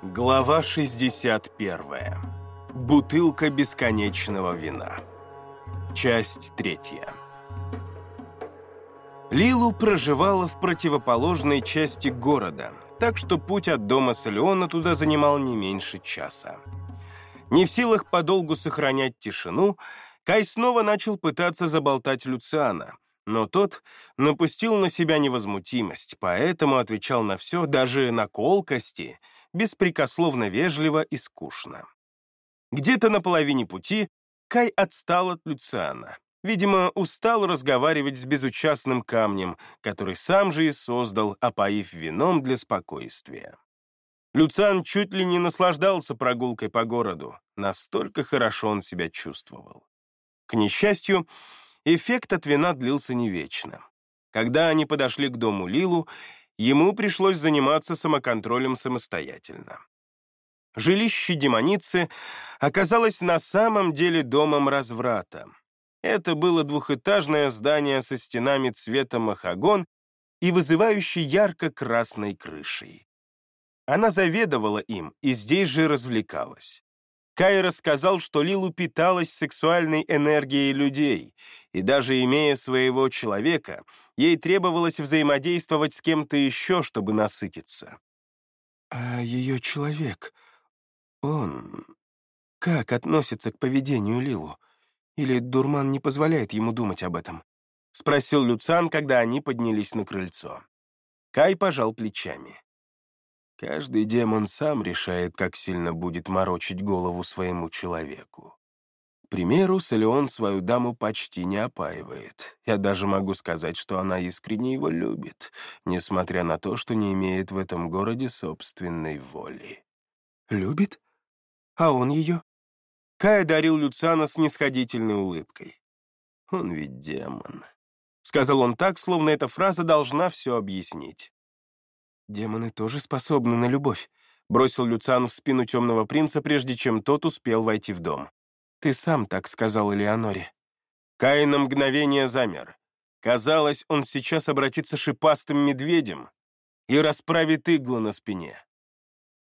Глава 61. Бутылка бесконечного вина. Часть третья. Лилу проживала в противоположной части города, так что путь от дома Солеона туда занимал не меньше часа. Не в силах подолгу сохранять тишину, Кай снова начал пытаться заболтать Люциана, но тот напустил на себя невозмутимость, поэтому отвечал на все, даже на колкости — беспрекословно вежливо и скучно. Где-то на половине пути Кай отстал от Люциана. Видимо, устал разговаривать с безучастным камнем, который сам же и создал, опоив вином для спокойствия. Люциан чуть ли не наслаждался прогулкой по городу, настолько хорошо он себя чувствовал. К несчастью, эффект от вина длился не вечно. Когда они подошли к дому Лилу, ему пришлось заниматься самоконтролем самостоятельно. Жилище демоницы оказалось на самом деле домом разврата. Это было двухэтажное здание со стенами цвета махагон и вызывающей ярко-красной крышей. Она заведовала им и здесь же развлекалась. Кай рассказал, что Лилу питалась сексуальной энергией людей, и даже имея своего человека, ей требовалось взаимодействовать с кем-то еще, чтобы насытиться. «А ее человек, он как относится к поведению Лилу? Или дурман не позволяет ему думать об этом?» — спросил Люцан, когда они поднялись на крыльцо. Кай пожал плечами. Каждый демон сам решает, как сильно будет морочить голову своему человеку. К примеру, Солеон свою даму почти не опаивает. Я даже могу сказать, что она искренне его любит, несмотря на то, что не имеет в этом городе собственной воли. «Любит? А он ее?» Кай одарил Люцана снисходительной улыбкой. «Он ведь демон», — сказал он так, словно эта фраза должна все объяснить. «Демоны тоже способны на любовь», — бросил Люциан в спину темного принца, прежде чем тот успел войти в дом. «Ты сам так сказал Элеоноре». Кай на мгновение замер. Казалось, он сейчас обратится шипастым медведем и расправит иглу на спине.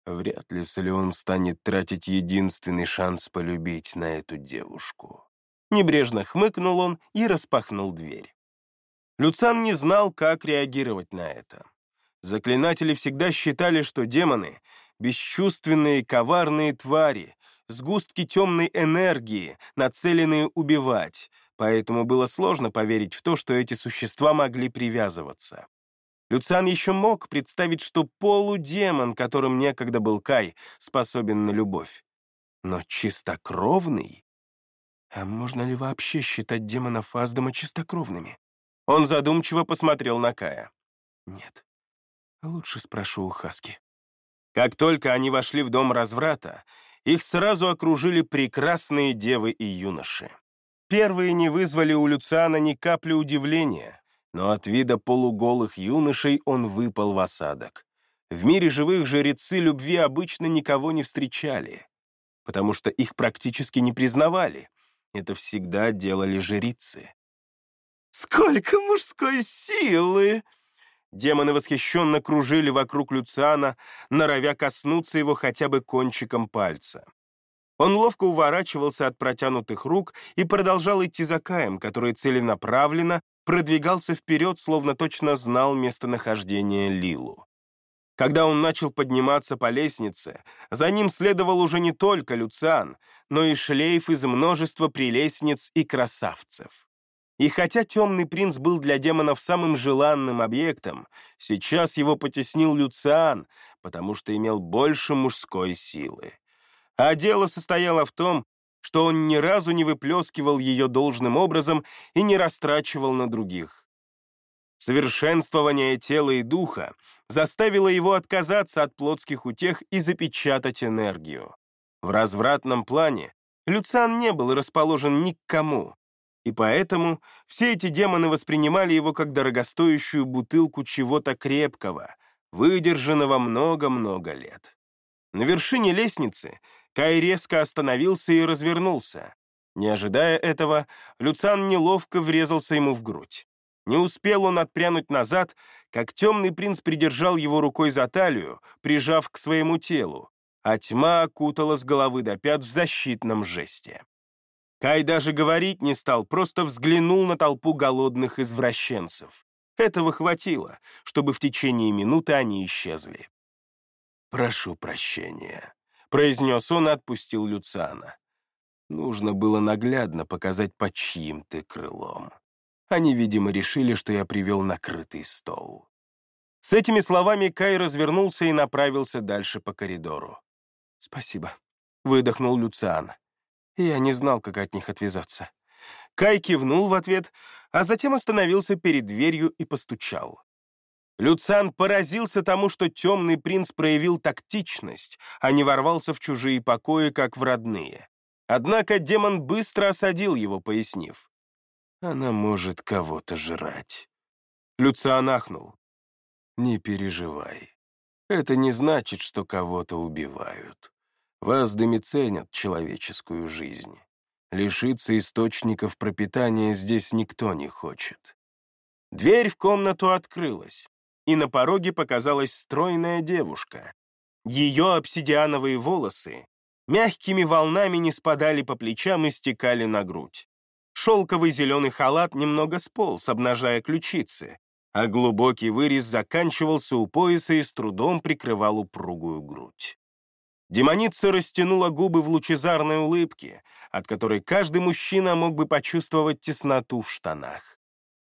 Вряд ли Солеон станет тратить единственный шанс полюбить на эту девушку. Небрежно хмыкнул он и распахнул дверь. Люцан не знал, как реагировать на это. Заклинатели всегда считали, что демоны — бесчувственные, коварные твари, сгустки темной энергии, нацеленные убивать, поэтому было сложно поверить в то, что эти существа могли привязываться. Люциан еще мог представить, что полудемон, которым некогда был Кай, способен на любовь. Но чистокровный? А можно ли вообще считать демонов Аздама чистокровными? Он задумчиво посмотрел на Кая. Нет, Лучше спрошу у Хаски. Как только они вошли в дом разврата, их сразу окружили прекрасные девы и юноши. Первые не вызвали у Люциана ни капли удивления, но от вида полуголых юношей он выпал в осадок. В мире живых жрецы любви обычно никого не встречали, потому что их практически не признавали. Это всегда делали жрицы. «Сколько мужской силы!» Демоны восхищенно кружили вокруг Люциана, норовя коснуться его хотя бы кончиком пальца. Он ловко уворачивался от протянутых рук и продолжал идти за Каем, который целенаправленно продвигался вперед, словно точно знал местонахождение Лилу. Когда он начал подниматься по лестнице, за ним следовал уже не только Люциан, но и шлейф из множества прелестниц и красавцев. И хотя темный принц был для демонов самым желанным объектом, сейчас его потеснил Люциан, потому что имел больше мужской силы. А дело состояло в том, что он ни разу не выплескивал ее должным образом и не растрачивал на других. Совершенствование тела и духа заставило его отказаться от плотских утех и запечатать энергию. В развратном плане Люциан не был расположен ни к кому, и поэтому все эти демоны воспринимали его как дорогостоящую бутылку чего-то крепкого, выдержанного много-много лет. На вершине лестницы Кай резко остановился и развернулся. Не ожидая этого, Люцан неловко врезался ему в грудь. Не успел он отпрянуть назад, как темный принц придержал его рукой за талию, прижав к своему телу, а тьма окутала с головы до пят в защитном жесте. Кай даже говорить не стал, просто взглянул на толпу голодных извращенцев. Этого хватило, чтобы в течение минуты они исчезли. «Прошу прощения», — произнес он и отпустил Люциана. Нужно было наглядно показать, под чьим ты крылом. Они, видимо, решили, что я привел накрытый стол. С этими словами Кай развернулся и направился дальше по коридору. «Спасибо», — выдохнул Люциан. Я не знал, как от них отвязаться. Кай кивнул в ответ, а затем остановился перед дверью и постучал. Люциан поразился тому, что темный принц проявил тактичность, а не ворвался в чужие покои, как в родные. Однако демон быстро осадил его, пояснив. «Она может кого-то жрать». Люциан ахнул. «Не переживай. Это не значит, что кого-то убивают. В Аздаме ценят человеческую жизнь. Лишиться источников пропитания здесь никто не хочет». Дверь в комнату открылась, и на пороге показалась стройная девушка. Ее обсидиановые волосы мягкими волнами не спадали по плечам и стекали на грудь. Шелковый зеленый халат немного сполз, обнажая ключицы, а глубокий вырез заканчивался у пояса и с трудом прикрывал упругую грудь. Демоница растянула губы в лучезарной улыбке, от которой каждый мужчина мог бы почувствовать тесноту в штанах.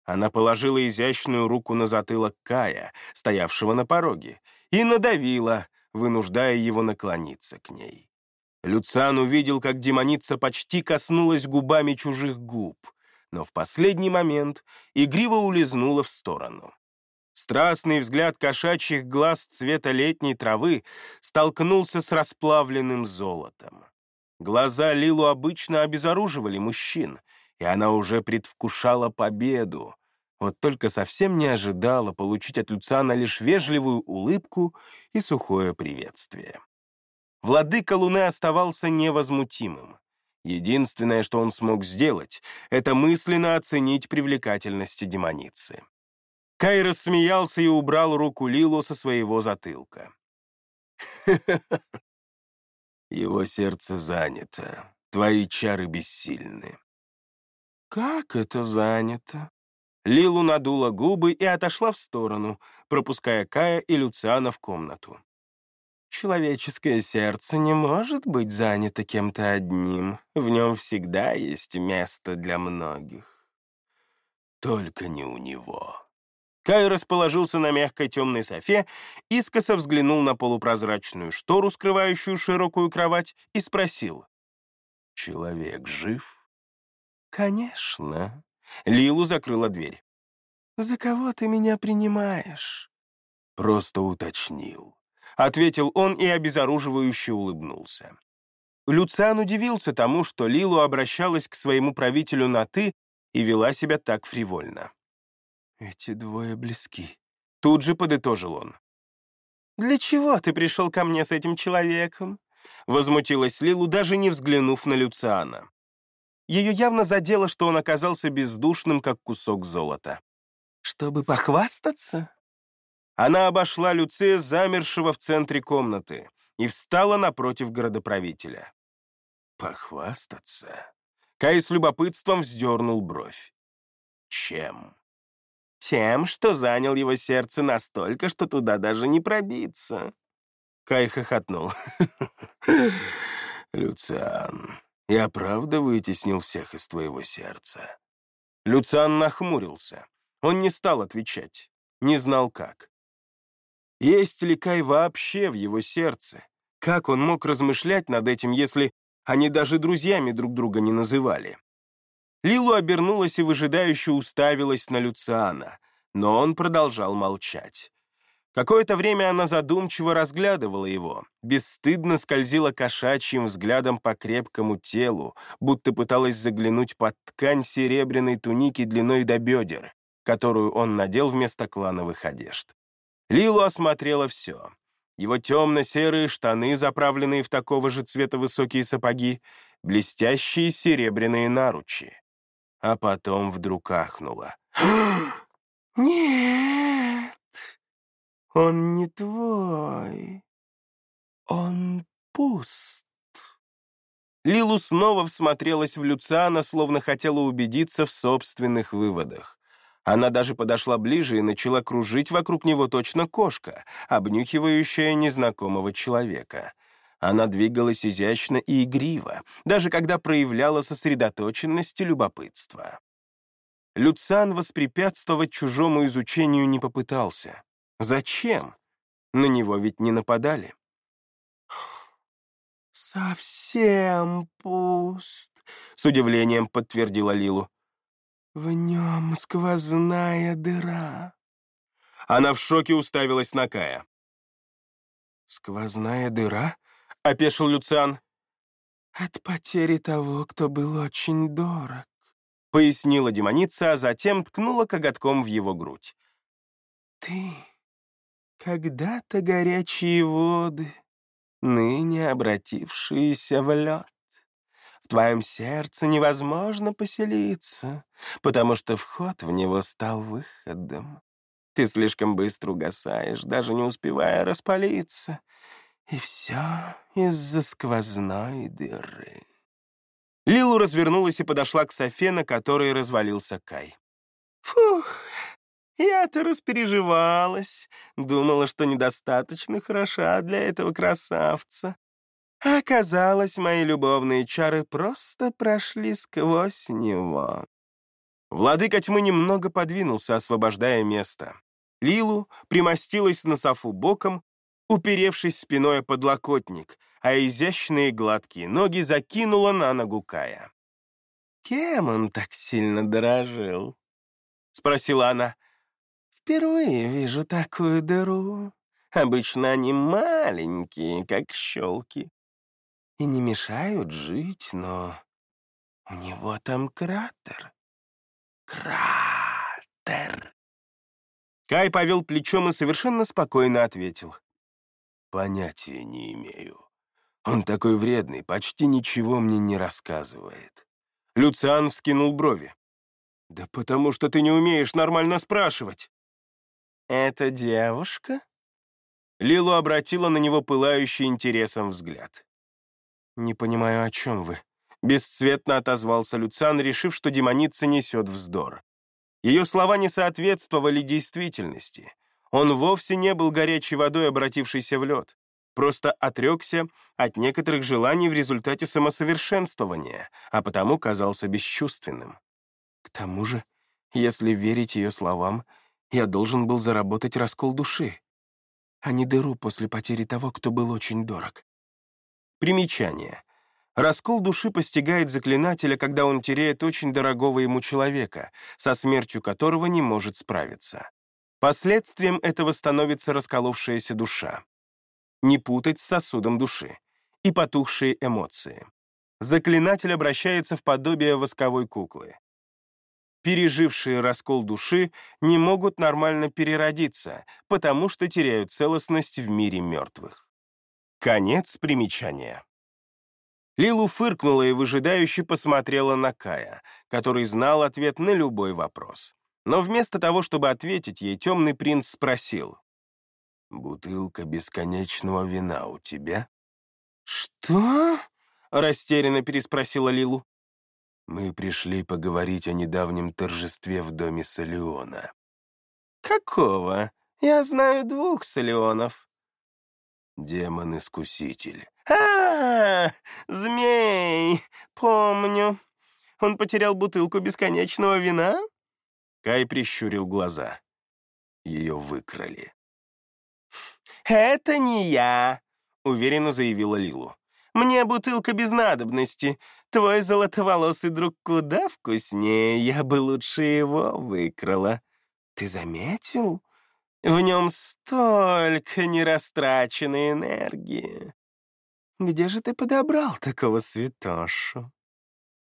Она положила изящную руку на затылок Кая, стоявшего на пороге, и надавила, вынуждая его наклониться к ней. Люциан увидел, как демоница почти коснулась губами чужих губ, но в последний момент игриво улизнула в сторону. Страстный взгляд кошачьих глаз цвета летней травы столкнулся с расплавленным золотом. Глаза Лилу обычно обезоруживали мужчин, и она уже предвкушала победу, вот только совсем не ожидала получить от Люциана лишь вежливую улыбку и сухое приветствие. Владыка Луны оставался невозмутимым. Единственное, что он смог сделать, это мысленно оценить привлекательность демоницы. Кай рассмеялся и убрал руку Лилу со своего затылка. Его сердце занято, твои чары бессильны. Как это занято? Лилу надула губы и отошла в сторону, пропуская Кая и Люциана в комнату. Человеческое сердце не может быть занято кем-то одним. В нем всегда есть место для многих. Только не у него. Кай расположился на мягкой темной софе, искоса взглянул на полупрозрачную штору, скрывающую широкую кровать, и спросил. «Человек жив?» «Конечно». Лилу закрыла дверь. «За кого ты меня принимаешь?» Просто уточнил ответил он и обезоруживающе улыбнулся. Люциан удивился тому, что Лилу обращалась к своему правителю на «ты» и вела себя так фривольно. «Эти двое близки», — тут же подытожил он. «Для чего ты пришел ко мне с этим человеком?» Возмутилась Лилу, даже не взглянув на Люциана. Ее явно задело, что он оказался бездушным, как кусок золота. «Чтобы похвастаться?» Она обошла Люция, замершего в центре комнаты, и встала напротив городоправителя. «Похвастаться?» Кай с любопытством вздернул бровь. «Чем?» «Тем, что занял его сердце настолько, что туда даже не пробиться». Кай хохотнул. «Люциан, я правда вытеснил всех из твоего сердца?» Люциан нахмурился. Он не стал отвечать, не знал как. Есть ли Кай вообще в его сердце? Как он мог размышлять над этим, если они даже друзьями друг друга не называли? Лилу обернулась и выжидающе уставилась на Люциана, но он продолжал молчать. Какое-то время она задумчиво разглядывала его, бесстыдно скользила кошачьим взглядом по крепкому телу, будто пыталась заглянуть под ткань серебряной туники длиной до бедер, которую он надел вместо клановых одежд. Лилу осмотрела все. Его темно-серые штаны, заправленные в такого же цвета высокие сапоги, блестящие серебряные наручи. А потом вдруг ахнула. «Нет, он не твой. Он пуст». Лилу снова всмотрелась в Люциана, словно хотела убедиться в собственных выводах. Она даже подошла ближе и начала кружить вокруг него точно кошка, обнюхивающая незнакомого человека. Она двигалась изящно и игриво, даже когда проявляла сосредоточенность и любопытство. Люциан воспрепятствовать чужому изучению не попытался. Зачем? На него ведь не нападали. «Совсем пуст», — с удивлением подтвердила Лилу. «В нем сквозная дыра». Она в шоке уставилась на Кая. «Сквозная дыра?» — опешил Люциан. «От потери того, кто был очень дорог», — пояснила демоница, а затем ткнула коготком в его грудь. «Ты, когда-то горячие воды, ныне обратившиеся в лед. В твоем сердце невозможно поселиться, потому что вход в него стал выходом. Ты слишком быстро угасаешь, даже не успевая распалиться. И все из-за сквозной дыры. Лилу развернулась и подошла к Софе, на которой развалился Кай. «Фух, я-то распереживалась, думала, что недостаточно хороша для этого красавца. А оказалось, мои любовные чары просто прошли сквозь него». Владыка тьмы немного подвинулся, освобождая место. Лилу примостилась на софу боком, уперевшись спиной о подлокотник, а изящные гладкие ноги закинула на ногу Кая. «Кем он так сильно дорожил?» — спросила она. «Впервые вижу такую дыру. Обычно они маленькие, как щелки, и не мешают жить, но у него там кратер. Кратер!» Кай повел плечом и совершенно спокойно ответил. Понятия не имею. Он такой вредный, почти ничего мне не рассказывает. Люциан вскинул брови. «Да потому что ты не умеешь нормально спрашивать». «Это девушка?» Лилу обратила на него пылающий интересом взгляд. «Не понимаю, о чем вы?» Бесцветно отозвался Люциан, решив, что демоница несет вздор. Ее слова не соответствовали действительности. Он вовсе не был горячей водой, обратившейся в лед, просто отрекся от некоторых желаний в результате самосовершенствования, а потому казался бесчувственным. К тому же, если верить ее словам, я должен был заработать раскол души, а не дыру после потери того, кто был очень дорог. Примечание. Раскол души постигает заклинателя, когда он теряет очень дорогого ему человека, со смертью которого не может справиться. Последствием этого становится расколовшаяся душа. Не путать с сосудом души. И потухшие эмоции. Заклинатель обращается в подобие восковой куклы. Пережившие раскол души не могут нормально переродиться, потому что теряют целостность в мире мертвых. Конец примечания. Лилу фыркнула и выжидающе посмотрела на Кая, который знал ответ на любой вопрос. Но вместо того, чтобы ответить ей, темный принц спросил. «Бутылка бесконечного вина у тебя?» «Что?» — растерянно переспросила Лилу. «Мы пришли поговорить о недавнем торжестве в доме Солеона». «Какого? Я знаю двух Солеонов». «Демон-искуситель». А, -а, а Змей! Помню. Он потерял бутылку бесконечного вина?» Кай прищурил глаза. Ее выкрали. «Это не я», — уверенно заявила Лилу. «Мне бутылка без надобности. Твой золотоволосый друг куда вкуснее, я бы лучше его выкрала. Ты заметил? В нем столько нерастраченной энергии. Где же ты подобрал такого святошу?»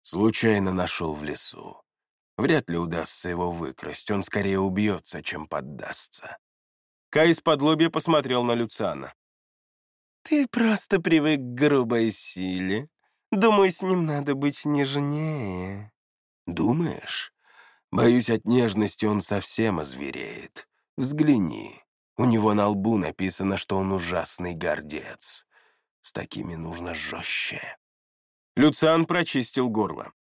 Случайно нашел в лесу. Вряд ли удастся его выкрасть, он скорее убьется, чем поддастся. Кай из-под лобья посмотрел на Люциана. «Ты просто привык к грубой силе. Думаю, с ним надо быть нежнее». «Думаешь? Боюсь, от нежности он совсем озвереет. Взгляни. У него на лбу написано, что он ужасный гордец. С такими нужно жестче. Люциан прочистил горло.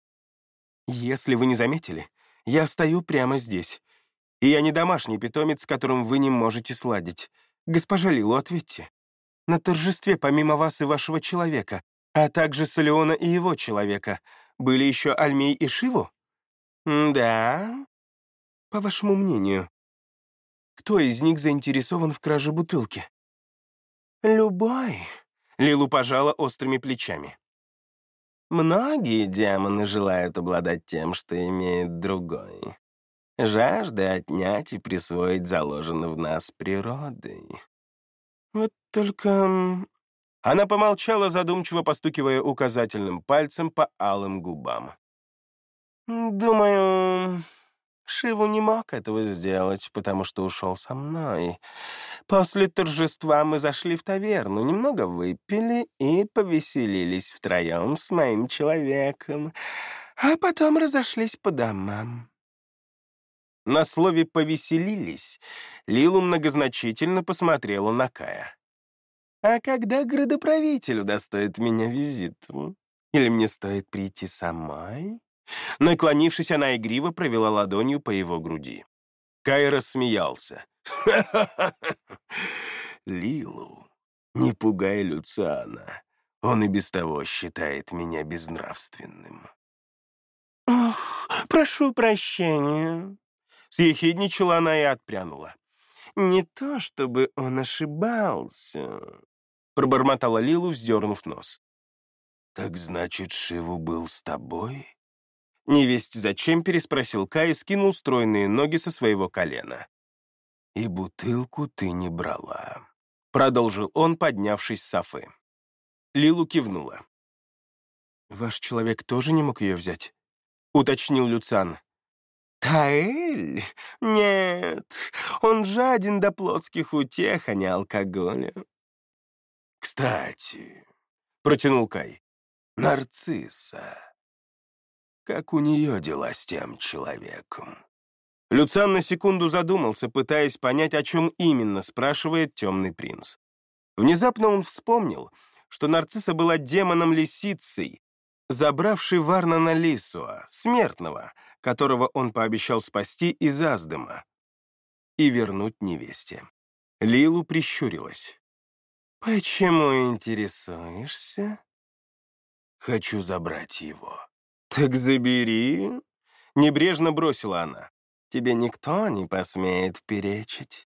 «Если вы не заметили, я стою прямо здесь. И я не домашний питомец, с которым вы не можете сладить. Госпожа Лилу, ответьте. На торжестве, помимо вас и вашего человека, а также Солеона и его человека, были еще Альмей и Шиву? Да. По вашему мнению, кто из них заинтересован в краже бутылки? Любой. Лилу пожала острыми плечами. Многие демоны желают обладать тем, что имеет другой. Жажда отнять и присвоить заложено в нас природой. Вот только... Она помолчала, задумчиво постукивая указательным пальцем по алым губам. «Думаю, Шиву не мог этого сделать, потому что ушел со мной. После торжества мы зашли в таверну, немного выпили и повеселились втроем с моим человеком, а потом разошлись по домам. На слове «повеселились» Лилу многозначительно посмотрела на Кая. «А когда градоправитель удостоит меня визитом? Или мне стоит прийти самой?» Наклонившись, она игриво провела ладонью по его груди. Кай рассмеялся. Лилу, не пугай Люциана. Он и без того считает меня безнравственным». «Ох, прошу прощения», — съехидничала она и отпрянула. «Не то, чтобы он ошибался», — пробормотала Лилу, вздернув нос. «Так значит, Шиву был с тобой?» Невесть зачем переспросил Кай и скинул стройные ноги со своего колена. «И бутылку ты не брала», — продолжил он, поднявшись с Софы. Лилу кивнула. «Ваш человек тоже не мог ее взять?» — уточнил Люцан. «Таэль? Нет, он жаден до плотских утех, а не алкоголя». «Кстати», — протянул Кай, — «нарцисса». Как у нее дела с тем человеком? Люциан на секунду задумался, пытаясь понять, о чем именно спрашивает темный принц. Внезапно он вспомнил, что нарцисса была демоном-лисицей, забравшей Варнана Лисуа, смертного, которого он пообещал спасти из Аздема и вернуть невесте. Лилу прищурилась. «Почему интересуешься?» «Хочу забрать его», «Так забери!» — небрежно бросила она. «Тебе никто не посмеет перечить».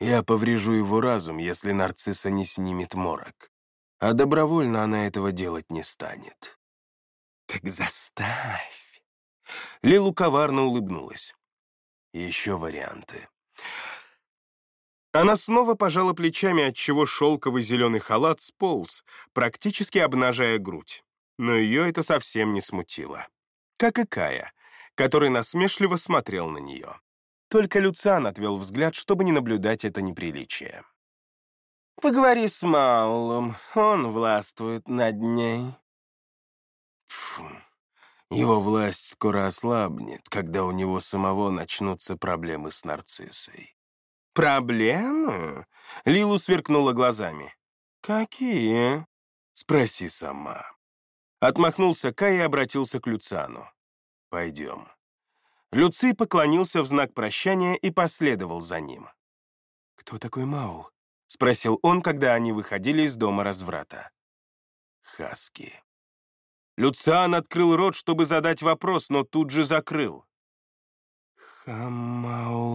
«Я поврежу его разум, если нарцисса не снимет морок. А добровольно она этого делать не станет». «Так заставь!» Лилу коварно улыбнулась. «Еще варианты». Она снова пожала плечами, отчего шелковый зеленый халат сполз, практически обнажая грудь но ее это совсем не смутило. Как и Кая, который насмешливо смотрел на нее. Только Люциан отвел взгляд, чтобы не наблюдать это неприличие. «Поговори с Маулом, он властвует над ней». Фу, его власть скоро ослабнет, когда у него самого начнутся проблемы с нарциссой. «Проблемы?» — Лилу сверкнула глазами. «Какие?» «Спроси сама». Отмахнулся Кай и обратился к Люциану. «Пойдем». Люций поклонился в знак прощания и последовал за ним. «Кто такой Маул?» — спросил он, когда они выходили из дома разврата. «Хаски». Люциан открыл рот, чтобы задать вопрос, но тут же закрыл. Хамаулраски.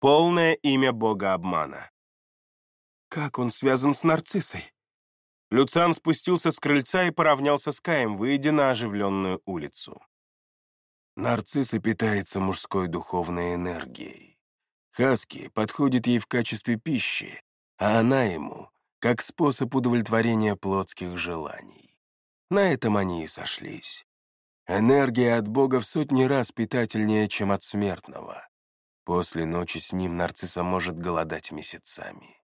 Полное имя бога обмана. Как он связан с нарциссой? Люциан спустился с крыльца и поравнялся с Каем, выйдя на оживленную улицу. Нарцисса питается мужской духовной энергией. Хаски подходит ей в качестве пищи, а она ему — как способ удовлетворения плотских желаний. На этом они и сошлись. Энергия от Бога в сотни раз питательнее, чем от смертного. После ночи с ним нарцисса может голодать месяцами.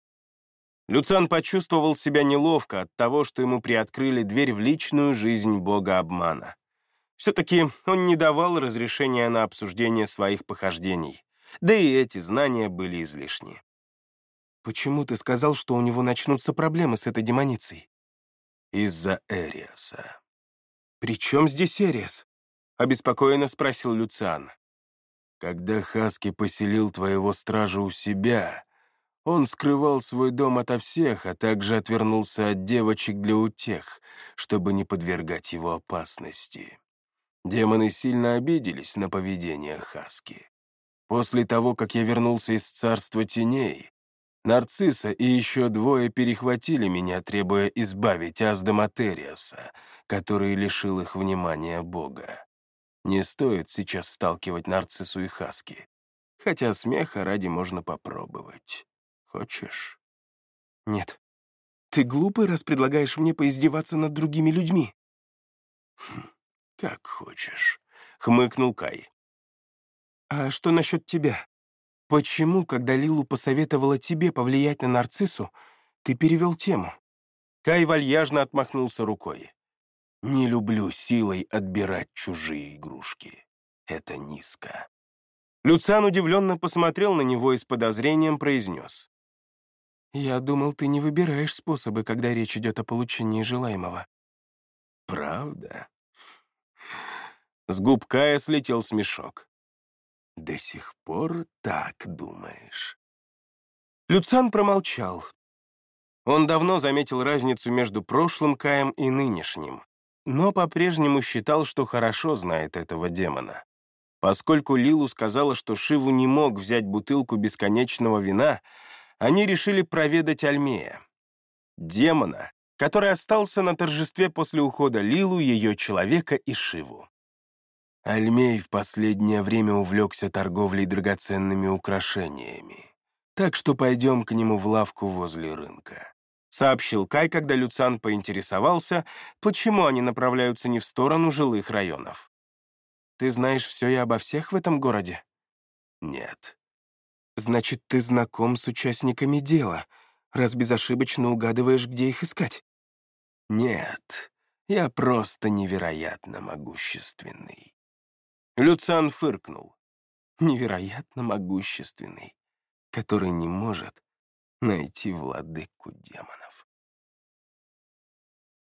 Люциан почувствовал себя неловко от того, что ему приоткрыли дверь в личную жизнь бога обмана. Все-таки он не давал разрешения на обсуждение своих похождений, да и эти знания были излишни. «Почему ты сказал, что у него начнутся проблемы с этой демоницей?» «Из-за Эриаса». «При чем здесь Эриас?» — обеспокоенно спросил Люциан. «Когда Хаски поселил твоего стража у себя, он скрывал свой дом ото всех, а также отвернулся от девочек для утех, чтобы не подвергать его опасности. Демоны сильно обиделись на поведение Хаски. После того, как я вернулся из царства теней, Нарцисса и еще двое перехватили меня, требуя избавить Азда Материаса, который лишил их внимания Бога. Не стоит сейчас сталкивать Нарциссу и Хаски, хотя смеха ради можно попробовать. Хочешь? Нет. Ты глупый, раз предлагаешь мне поиздеваться над другими людьми. Хм, как хочешь, — хмыкнул Кай. А что насчет тебя? Почему, когда Лилу посоветовала тебе повлиять на нарциссу, ты перевел тему? Кай вальяжно отмахнулся рукой. Не люблю силой отбирать чужие игрушки. Это низко. Люциан удивленно посмотрел на него и с подозрением произнес. «Я думал, ты не выбираешь способы, когда речь идет о получении желаемого». «Правда?» С губ Кая слетел смешок. До сих пор так думаешь?» Люцан промолчал. Он давно заметил разницу между прошлым Каем и нынешним, но по-прежнему считал, что хорошо знает этого демона. Поскольку Лилу сказала, что Шиву не мог взять бутылку бесконечного вина, они решили проведать Альмея. Демона, который остался на торжестве после ухода Лилу, ее человека и Шиву. Альмей в последнее время увлекся торговлей драгоценными украшениями, так что пойдем к нему в лавку возле рынка», — сообщил Кай, когда Люцан поинтересовался, почему они направляются не в сторону жилых районов. «Ты знаешь все и обо всех в этом городе?» «Нет». «Значит, ты знаком с участниками дела, раз безошибочно угадываешь, где их искать?» «Нет, я просто невероятно могущественный». Люциан фыркнул. Невероятно могущественный, который не может найти владыку демонов.